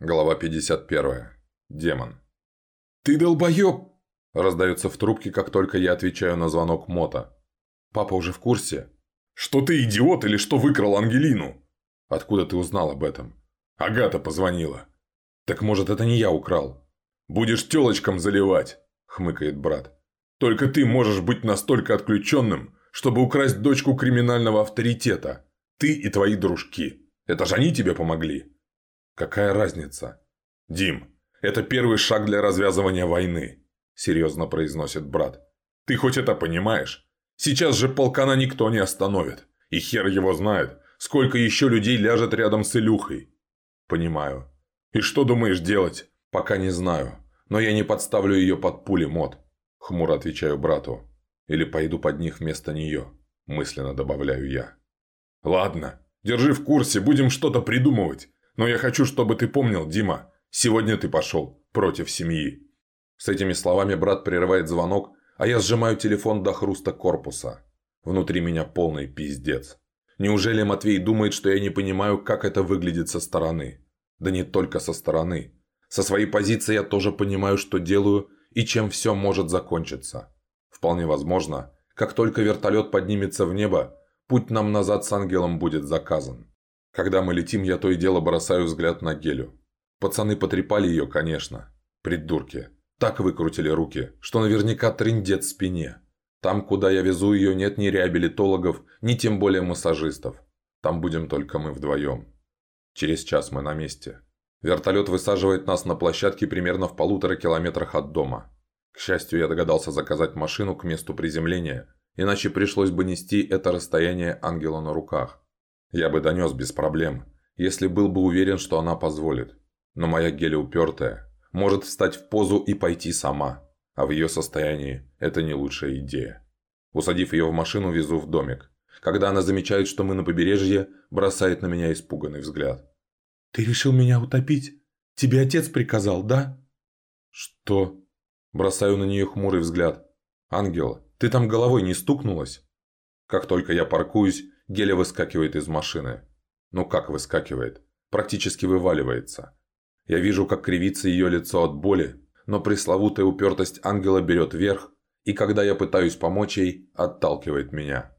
Глава 51. Демон. «Ты долбоеб!» – раздается в трубке, как только я отвечаю на звонок Мота. «Папа уже в курсе?» «Что ты идиот или что выкрал Ангелину?» «Откуда ты узнал об этом?» «Агата позвонила». «Так может, это не я украл?» «Будешь телочком заливать», – хмыкает брат. «Только ты можешь быть настолько отключенным, чтобы украсть дочку криминального авторитета. Ты и твои дружки. Это же они тебе помогли». Какая разница? Дим, это первый шаг для развязывания войны, серьезно произносит брат. Ты хоть это понимаешь? Сейчас же полкана никто не остановит. И хер его знает, сколько еще людей ляжет рядом с Илюхой. Понимаю. И что думаешь делать? Пока не знаю. Но я не подставлю ее под пули, мод. Хмуро отвечаю брату. Или пойду под них вместо нее. Мысленно добавляю я. Ладно, держи в курсе, будем что-то придумывать. Но я хочу, чтобы ты помнил, Дима, сегодня ты пошел против семьи». С этими словами брат прерывает звонок, а я сжимаю телефон до хруста корпуса. Внутри меня полный пиздец. Неужели Матвей думает, что я не понимаю, как это выглядит со стороны? Да не только со стороны. Со своей позиции я тоже понимаю, что делаю и чем все может закончиться. Вполне возможно, как только вертолет поднимется в небо, путь нам назад с ангелом будет заказан. Когда мы летим, я то и дело бросаю взгляд на Гелю. Пацаны потрепали ее, конечно. Придурки. Так выкрутили руки, что наверняка трындец в спине. Там, куда я везу ее, нет ни реабилитологов, ни тем более массажистов. Там будем только мы вдвоем. Через час мы на месте. Вертолет высаживает нас на площадке примерно в полутора километрах от дома. К счастью, я догадался заказать машину к месту приземления, иначе пришлось бы нести это расстояние ангела на руках. Я бы донес без проблем, если был бы уверен, что она позволит. Но моя геля упертая, может встать в позу и пойти сама, а в ее состоянии это не лучшая идея. Усадив ее в машину, везу в домик. Когда она замечает, что мы на побережье, бросает на меня испуганный взгляд. «Ты решил меня утопить? Тебе отец приказал, да?» «Что?» Бросаю на нее хмурый взгляд. «Ангел, ты там головой не стукнулась?» Как только я паркуюсь, Геля выскакивает из машины. Ну как выскакивает? Практически вываливается. Я вижу, как кривится ее лицо от боли, но пресловутая упертость ангела берет верх, и когда я пытаюсь помочь ей, отталкивает меня.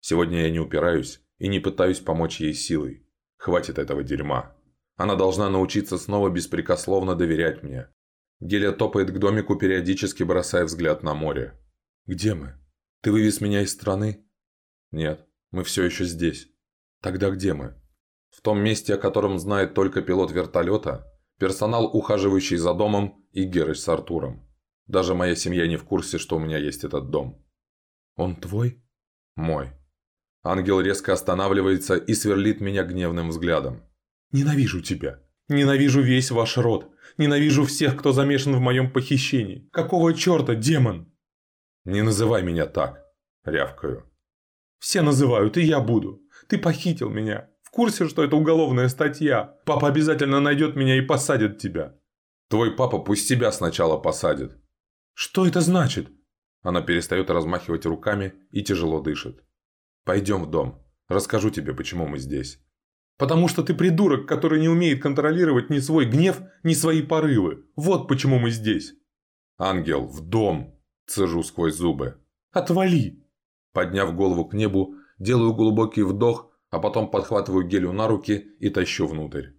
Сегодня я не упираюсь и не пытаюсь помочь ей силой. Хватит этого дерьма. Она должна научиться снова беспрекословно доверять мне. Геля топает к домику, периодически бросая взгляд на море. «Где мы? Ты вывез меня из страны?» «Нет. Мы все еще здесь. Тогда где мы? В том месте, о котором знает только пилот вертолета, персонал, ухаживающий за домом, и Герыч с Артуром. Даже моя семья не в курсе, что у меня есть этот дом. Он твой? Мой. Ангел резко останавливается и сверлит меня гневным взглядом. «Ненавижу тебя. Ненавижу весь ваш род. Ненавижу всех, кто замешан в моем похищении. Какого черта, демон?» «Не называй меня так», – рявкаю. Все называют, и я буду. Ты похитил меня. В курсе, что это уголовная статья. Папа обязательно найдет меня и посадит тебя. Твой папа пусть тебя сначала посадит. Что это значит? Она перестает размахивать руками и тяжело дышит. Пойдем в дом. Расскажу тебе, почему мы здесь. Потому что ты придурок, который не умеет контролировать ни свой гнев, ни свои порывы. Вот почему мы здесь. Ангел, в дом. Цежу сквозь зубы. Отвали. Подняв голову к небу, делаю глубокий вдох, а потом подхватываю Гелю на руки и тащу внутрь.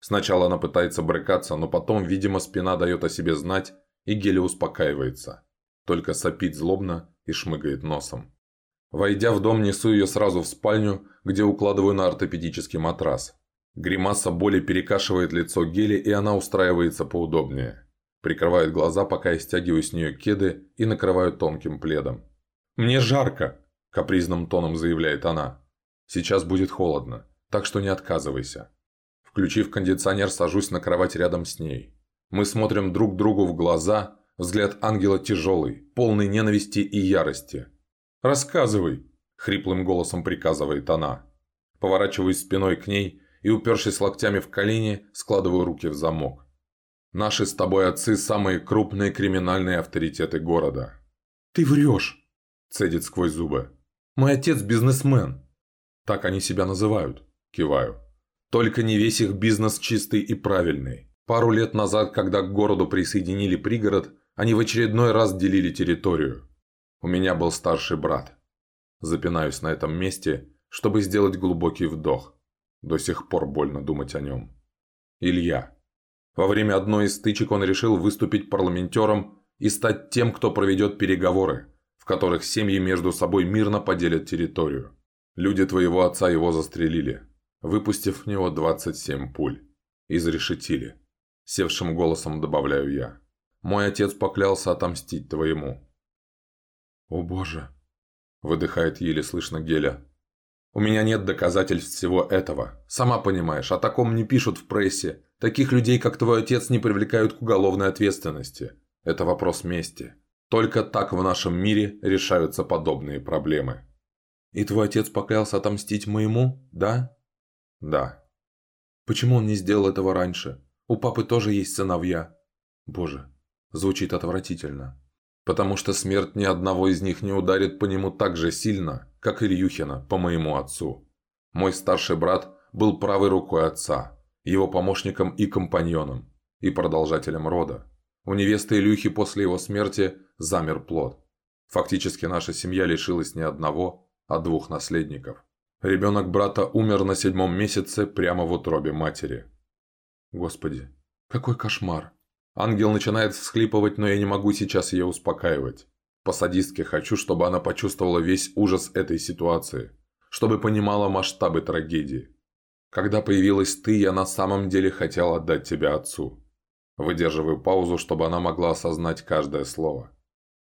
Сначала она пытается брыкаться, но потом, видимо, спина дает о себе знать, и Геля успокаивается. Только сопит злобно и шмыгает носом. Войдя в дом, несу ее сразу в спальню, где укладываю на ортопедический матрас. Гримаса боли перекашивает лицо Гели, и она устраивается поудобнее. Прикрывает глаза, пока я стягиваю с нее кеды и накрываю тонким пледом. «Мне жарко», – капризным тоном заявляет она. «Сейчас будет холодно, так что не отказывайся». Включив кондиционер, сажусь на кровать рядом с ней. Мы смотрим друг другу в глаза, взгляд ангела тяжелый, полный ненависти и ярости. «Рассказывай», – хриплым голосом приказывает она. Поворачиваюсь спиной к ней и, упершись локтями в колени, складываю руки в замок. Наши с тобой отцы – самые крупные криминальные авторитеты города. «Ты врешь!» Цедит сквозь зубы. «Мой отец бизнесмен». «Так они себя называют». Киваю. Только не весь их бизнес чистый и правильный. Пару лет назад, когда к городу присоединили пригород, они в очередной раз делили территорию. У меня был старший брат. Запинаюсь на этом месте, чтобы сделать глубокий вдох. До сих пор больно думать о нем. Илья. Во время одной из стычек он решил выступить парламентером и стать тем, кто проведет переговоры, в которых семьи между собой мирно поделят территорию. Люди твоего отца его застрелили, выпустив в него 27 пуль. Изрешетили. Севшим голосом добавляю я. Мой отец поклялся отомстить твоему. «О боже!» – выдыхает еле слышно Геля. «У меня нет доказательств всего этого. Сама понимаешь, о таком не пишут в прессе. Таких людей, как твой отец, не привлекают к уголовной ответственности. Это вопрос мести. Только так в нашем мире решаются подобные проблемы». «И твой отец поклялся отомстить моему, да?» «Да». «Почему он не сделал этого раньше? У папы тоже есть сыновья». «Боже, звучит отвратительно». «Потому что смерть ни одного из них не ударит по нему так же сильно, как Ильюхина по моему отцу. Мой старший брат был правой рукой отца, его помощником и компаньоном, и продолжателем рода. У невесты Илюхи после его смерти замер плод. Фактически наша семья лишилась не одного, а двух наследников. Ребенок брата умер на седьмом месяце прямо в утробе матери. Господи, какой кошмар. Ангел начинает всхлипывать, но я не могу сейчас ее успокаивать. По-садистски хочу, чтобы она почувствовала весь ужас этой ситуации. Чтобы понимала масштабы трагедии. Когда появилась ты, я на самом деле хотел отдать тебя отцу. Выдерживаю паузу, чтобы она могла осознать каждое слово.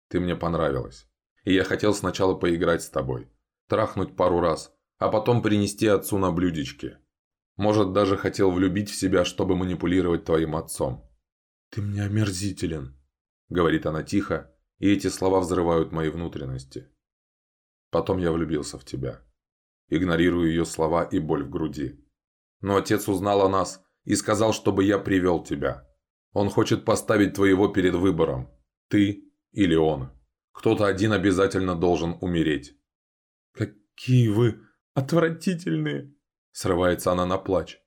Ты мне понравилась. И я хотел сначала поиграть с тобой. Трахнуть пару раз, а потом принести отцу на блюдечке. Может, даже хотел влюбить в себя, чтобы манипулировать твоим отцом. «Ты мне омерзителен», — говорит она тихо, и эти слова взрывают мои внутренности. Потом я влюбился в тебя. Игнорирую ее слова и боль в груди. Но отец узнал о нас и сказал, чтобы я привел тебя. Он хочет поставить твоего перед выбором. Ты или он. Кто-то один обязательно должен умереть. «Какие вы отвратительные!» Срывается она на плач.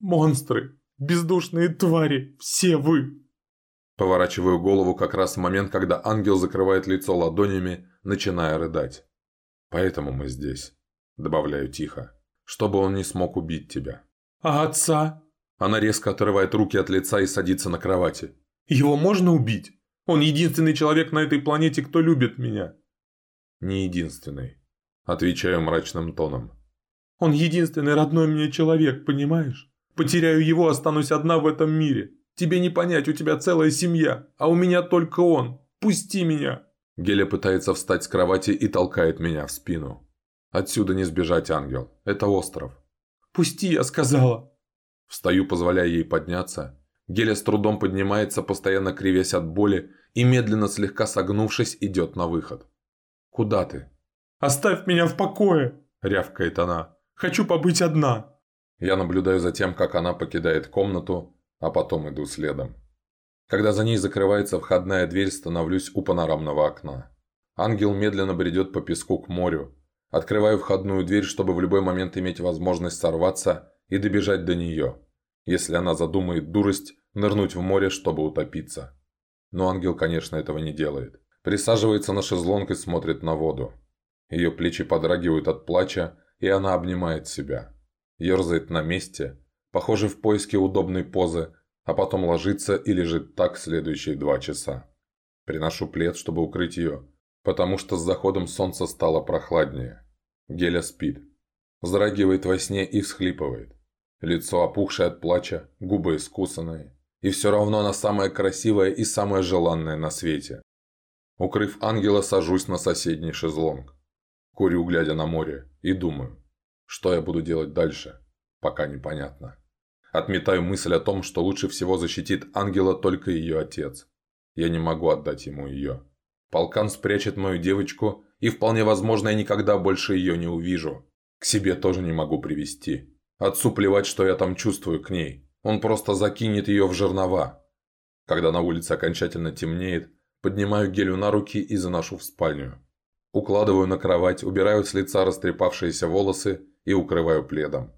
«Монстры! Бездушные твари! Все вы!» Поворачиваю голову как раз в момент, когда ангел закрывает лицо ладонями, начиная рыдать. «Поэтому мы здесь», — добавляю тихо, — «чтобы он не смог убить тебя». «А отца?» Она резко отрывает руки от лица и садится на кровати. «Его можно убить? Он единственный человек на этой планете, кто любит меня». «Не единственный», – отвечаю мрачным тоном. «Он единственный родной мне человек, понимаешь? Потеряю его, останусь одна в этом мире. Тебе не понять, у тебя целая семья, а у меня только он. Пусти меня!» Геля пытается встать с кровати и толкает меня в спину. «Отсюда не сбежать, ангел. Это остров». «Пусти, я сказала!» Встаю, позволяя ей подняться. Геля с трудом поднимается, постоянно кривясь от боли, и медленно, слегка согнувшись, идет на выход. «Куда ты?» «Оставь меня в покое!» – рявкает она. «Хочу побыть одна!» Я наблюдаю за тем, как она покидает комнату, а потом иду следом. Когда за ней закрывается входная дверь, становлюсь у панорамного окна. Ангел медленно бредет по песку к морю. Открываю входную дверь, чтобы в любой момент иметь возможность сорваться и добежать до нее, если она задумает дурость нырнуть в море, чтобы утопиться. Но ангел, конечно, этого не делает. Присаживается на шезлонг и смотрит на воду. Ее плечи подрагивают от плача, и она обнимает себя. Ерзает на месте, похоже в поиске удобной позы, а потом ложится и лежит так следующие два часа. Приношу плед, чтобы укрыть ее, потому что с заходом солнца стало прохладнее. Геля спит. Вздрагивает во сне и всхлипывает. Лицо опухшее от плача, губы искусанные. И все равно она самая красивая и самая желанная на свете. Укрыв ангела, сажусь на соседний шезлонг. Курю, глядя на море, и думаю, что я буду делать дальше, пока непонятно. Отметаю мысль о том, что лучше всего защитит ангела только ее отец. Я не могу отдать ему ее. Полкан спрячет мою девочку, и вполне возможно, я никогда больше ее не увижу. К себе тоже не могу привести. Отцу плевать, что я там чувствую к ней. Он просто закинет ее в жернова. Когда на улице окончательно темнеет, поднимаю Гелю на руки и заношу в спальню. Укладываю на кровать, убираю с лица растрепавшиеся волосы и укрываю пледом.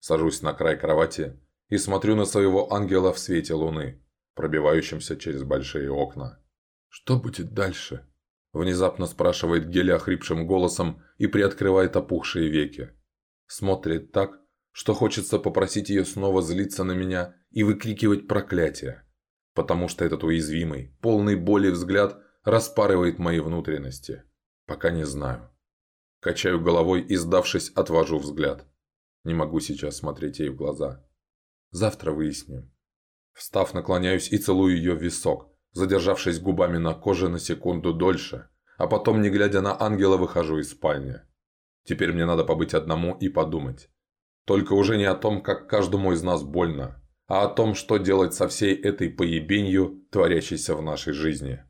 Сажусь на край кровати и смотрю на своего ангела в свете луны, пробивающемся через большие окна. «Что будет дальше?» Внезапно спрашивает Геля охрипшим голосом и приоткрывает опухшие веки. Смотрит так, что хочется попросить ее снова злиться на меня и выкрикивать проклятие, потому что этот уязвимый, полный боли взгляд распарывает мои внутренности. Пока не знаю. Качаю головой и, сдавшись, отвожу взгляд. Не могу сейчас смотреть ей в глаза. Завтра выясним. Встав, наклоняюсь и целую ее в висок, задержавшись губами на коже на секунду дольше, а потом, не глядя на ангела, выхожу из спальни. Теперь мне надо побыть одному и подумать. Только уже не о том, как каждому из нас больно, а о том, что делать со всей этой поебенью, творящейся в нашей жизни.